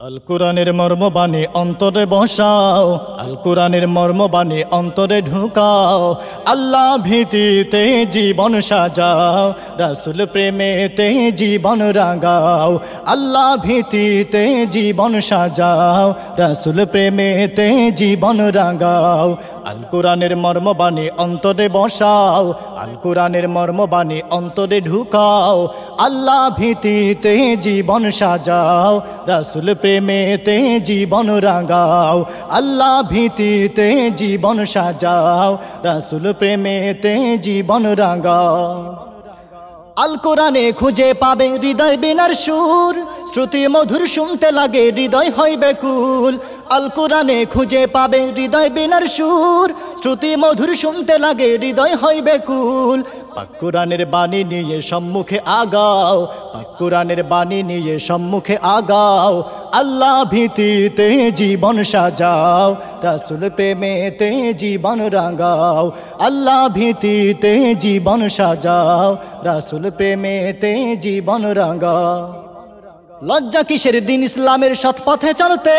আল কোরআনের মর্মবাণী অন্তরে বসাও আল কোরআনের মর্মবাণী অন্তরে ঢুকাও, আল্লাহ ভীতিতে জীবন সাজাও, রাসুল প্রেমেতে জীবন রাগাও আল্লাহ ভীতিতে জীবন সাজাও, রাসুল প্রেমেতে জীবন রাগাও আল কোরআনের মর্মবাণী অন্তরে বসাও আল কোরআনের মর্মবাণী অন্তরে ঢুকাও, আল্লাহ ভীতিতে জীবন সাজাও, রাসুল প্রেমেতে জীবন রাগাও আল্লাহ ভীতিতে জীবন সাজাও, রাসুল প্রেমেতে জীবন রাগাও আল কোরআনে খুঁজে পাবে হৃদয় বিনার সুর শ্রুতি মধুর শুনতে লাগে, হৃদয় হয় বেকুল আল কোরআনে খুঁজে পাবে হৃদয় বিনার সুর। শ্রুতি মধুর শুনতে লাগে, হৃদয় হয় বেকুল পাক কোরআনের বাণী নিয়ে সম্মুখে আগাও, পাক কোরআনের বাণী নিয়ে সম্মুখে আগাও। আল্লাহ ভীতিতে জীবন সাজাও, রাসুল প্রেমেতে জীবন রাগাও আল্লাহ ভীতিতে জীবন সাজাও, রাসুল প্রেমেতে জীবন রাগাও লজ্জা কিসের দিন ইসলামের সৎপথে চলতে?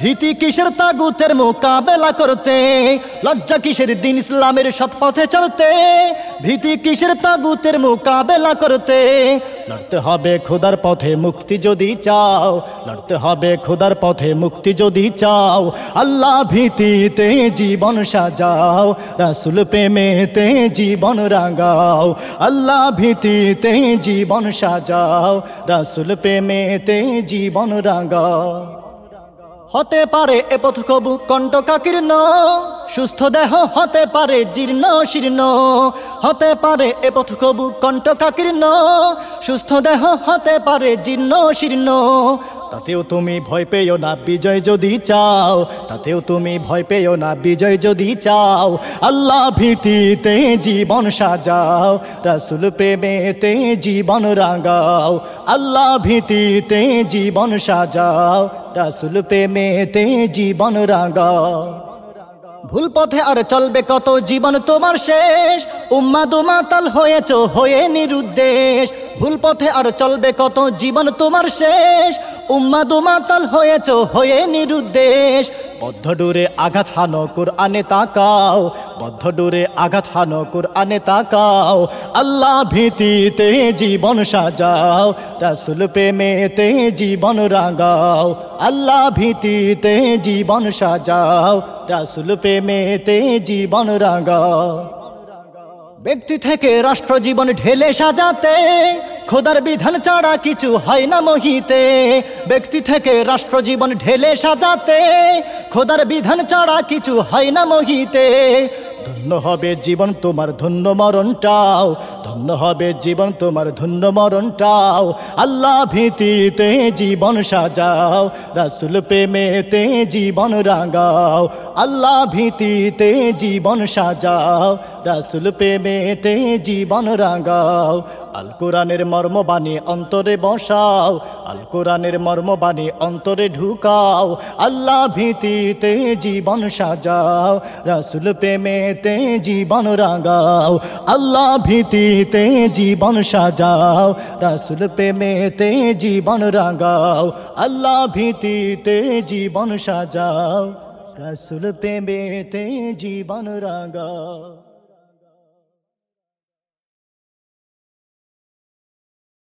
ভীতি কিসের তাগুতের মোকাবেলা করতে? লজ্জা কিসের দিন ইসলামের সৎপথে চলতে? ভীতি কিসের তাগুতের মোকাবেলা করতে? লড়তে হবে খোদার পথে মুক্তি যদি চাও, লড়তে হবে খোদার পথে মুক্তি যদি চাও। আল্লাহ ভীতিতে জীবন সাজাও, রাসুল প্রেমেতে জীবন রাগাও আল্লাহ ভীতিতে জীবন সাজাও, রাসুল প্রেমেতে জীবন রাগাও হতে পারে এ পথ কবু কণ্ঠকাকীর্ণ সুস্থ দেহ হতে পারে জীর্ণ, শীর্ণ। হতে পারে এ পথ কবু কণ্ঠকাকীর্ণ সুস্থ দেহ হতে পারে জীর্ণ, শীর্ণ। তাতেও তুমি ভয় পেও না, বিজয় যদি চাও, তাতেও তুমি ভয় পেও না, বিজয় যদি চাও, আল্লাহ ভীতিতে জীবন সাজাও, রাসুল প্রেমেতে জীবন রাগাও আল্লাহ ভীতিতে জীবন সাজাও, রাসুল প্রেমেতে জীবন রাগাও ভুল পথে আর চলবে কত জীবন তোমার শেষ উম্মা দুমাতাল হয়েছ, হয়ে নিরুদ্দেশ ভুল পথে আর চলবে কত জীবন তোমার শেষ? উম্মা দুমাতাল হয়েছ, হয়ে নিরুদ্দেশ। বদ্ধ ডোরে আঘাত হানো, কুরআনে তাকাও। বদ্ধ ডোরে আঘাত হানো, কুরআনে তাকাও। আল্লাহ ভীতিতে জীবন সাজাও, রাসুল প্রেমেতে জীবন রাগাও আল্লাহ ভীতিতে জীবন সাজাও, রাসুল প্রেমেতে জীবন রাগাও ব্যক্তি থেকে রাষ্ট্র জীবন ঢেলে সাজাতে, খোদার বিধান ছাড়া কিছু হয় না মহিতে। ব্যক্তি থেকে রাষ্ট্র জীবন ঢেলে সাজাতে, খোদার বিধান ছাড়া কিছু হয় না মহিতে। ধন্য হবে জীবন তোমার ধন্য মরণটাও, ধন্য হবে জীবন তোমার ধন্য মরণটাও। আল্লাহ ভীতিতে জীবন সাজাও, রাসুল প্রেমেতে জীবন রাগাও আল্লাহ ভীতিতে জীবন সাজাও। রাসুল প্রেমেতে জীবন রাগাও আল কোরআনের মর্মবাণী অন্তরে বসাও। আল কোরআনের মর্মবাণী অন্তরে ঢুকাও। আল্লাহ ভীতিতে জীবন সাজাও। রাসুল প্রেমেতে জীবন রাগাও আল্লাহ ভীতিতে জীবন সাজাও। রাসুল প্রেমেতে জীবন রাগাও আল্লাহ ভীতিতে জীবন সাজাও। রাসুল প্রেমেতে জীবন রাগাও